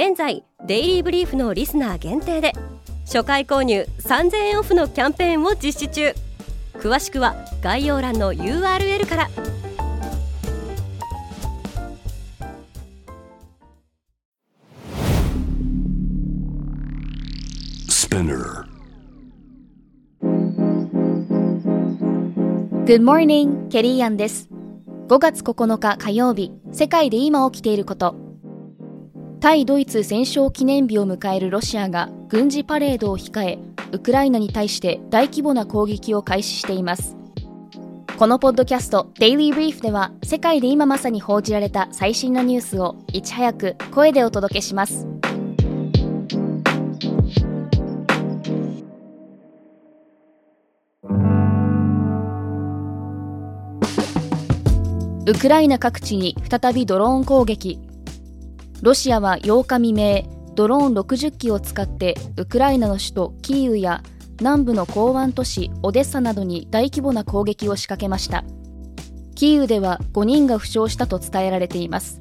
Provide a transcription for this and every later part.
現在デイリーブリーフのリスナー限定で初回購入3000円オフのキャンペーンを実施中。詳しくは概要欄の URL から。Good morning, ケリーアンです。5月9日火曜日世界で今起きていること対ドイツ戦勝記念日を迎えるロシアが軍事パレードを控えウクライナに対して大規模な攻撃を開始しています。このポッドキャスト「デイリー・ブリーフ」では世界で今まさに報じられた最新のニュースをいち早く声でお届けします。ウクライナ各地に再びドローン攻撃。ロシアは8日未明、ドローン60機を使ってウクライナの首都キーウや南部の港湾都市オデッサなどに大規模な攻撃を仕掛けました。キーウでは5人が負傷したと伝えられています。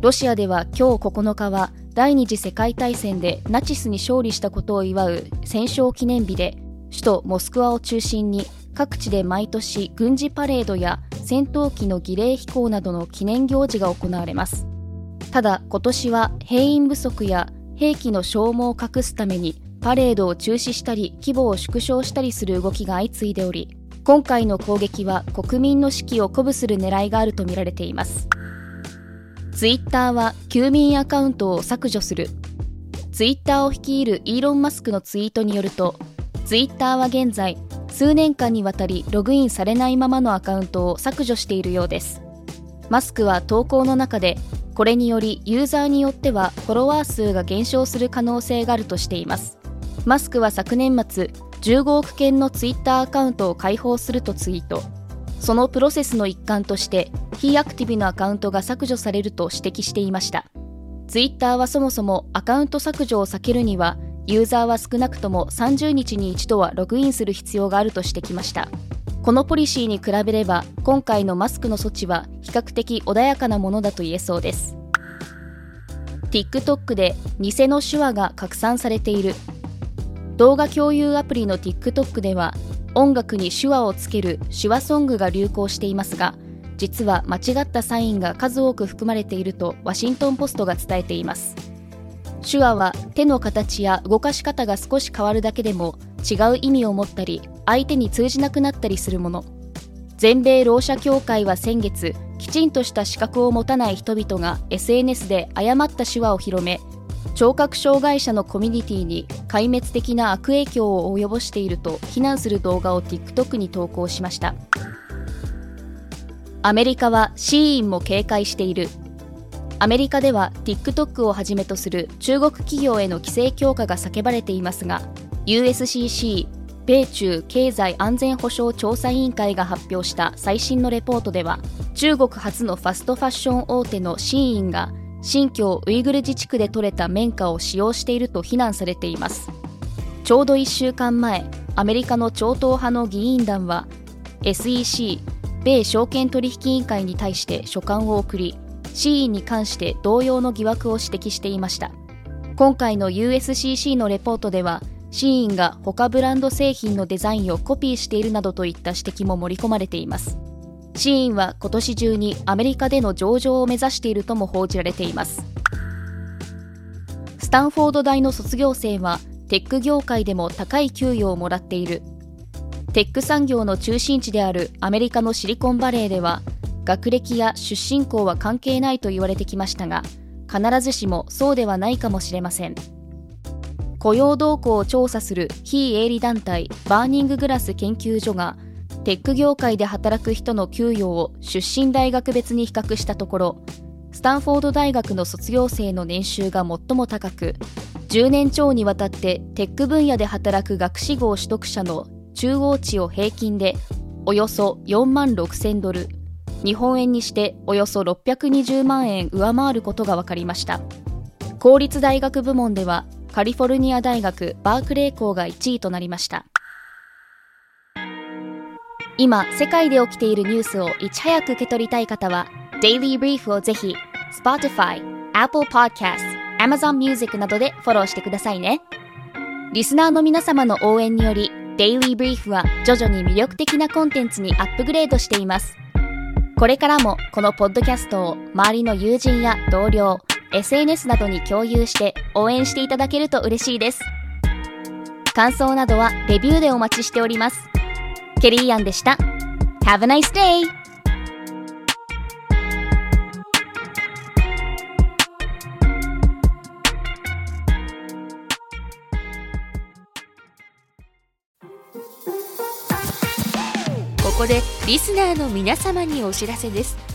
ロシアでは今日9日は第二次世界大戦でナチスに勝利したことを祝う戦勝記念日で首都モスクワを中心に各地で毎年軍事パレードや戦闘機の儀礼飛行などの記念行事が行われますただ今年は兵員不足や兵器の消耗を隠すためにパレードを中止したり規模を縮小したりする動きが相次いでおり今回の攻撃は国民の士気を鼓舞する狙いがあるとみられています。ツイッターは休眠アカウントを削除する。ツイッターを率いるイーロン・マスクのツイートによるとツイッターは現在数年間にわたりログインされないままのアカウントを削除しているようです。マスクは投稿の中でこれによりユーザーによってはフォロワー数が減少する可能性があるとしています。マスクは昨年末15億件のツイッターアカウントを開放するとツイート。そのプロセスの一環として非アクティブなアカウントが削除されると指摘していました。ツイッターはそもそもアカウント削除を避けるにはユーザーは少なくとも30日に一度はログインする必要があるとしてきました。このポリシーに比べれば今回のマスクの措置は比較的穏やかなものだと言えそうです。TikTok で偽の手話が拡散されている。動画共有アプリの TikTok では音楽に手話をつける手話ソングが流行していますが実は間違ったサインが数多く含まれているとワシントン・ポストが伝えています。手話は手の形や動かし方が少し変わるだけでも違う意味を持ったり相手に通じなくなったりするもの。全米ろう者協会は先月きちんとした資格を持たない人々が SNS で誤った手話を広め聴覚障害者のコミュニティに壊滅的な悪影響を及ぼしていると非難する動画を TikTok に投稿しました。アメリカはシーインも警戒している。アメリカでは TikTok をはじめとする中国企業への規制強化が叫ばれていますが USCC 米中経済安全保障調査委員会が発表した最新のレポートでは中国初のファストファッション大手のシーインが新疆ウイグル自治区で採れた綿花を使用していると非難されています。ちょうど1週間前アメリカの超党派の議員団は SEC 米証券取引委員会に対して書簡を送りシーインに関して同様の疑惑を指摘していました。今回の USCC のレポートではシーンが他ブランド製品のデザインをコピーしているなどといった指摘も盛り込まれています。シーンは今年中にアメリカでの上場を目指しているとも報じられています。スタンフォード大の卒業生はテック業界でも高い給与をもらっている。テック産業の中心地であるアメリカのシリコンバレーでは学歴や出身校は関係ないと言われてきましたが必ずしもそうではないかもしれません。雇用動向を調査する非営利団体バーニンググラス研究所がテック業界で働く人の給与を出身大学別に比較したところスタンフォード大学の卒業生の年収が最も高く10年超にわたってテック分野で働く学士号取得者の中央値を平均でおよそ4万6000ドル日本円にしておよそ620万円上回ることが分かりました。公立大学部門ではカリフォルニア大学バークレー校が1位となりました。今世界で起きているニュースをいち早く受け取りたい方は Daily Brief をぜひ Spotify、Apple Podcast、Amazon Music などでフォローしてくださいね。リスナーの皆様の応援により Daily Brief は徐々に魅力的なコンテンツにアップグレードしています。これからもこのポッドキャストを周りの友人や同僚 SNS などに共有して応援していただけると嬉しいです。感想などはレビューでお待ちしております。ケリーアンでした。Have a nice day! ここでリスナーの皆様にお知らせです。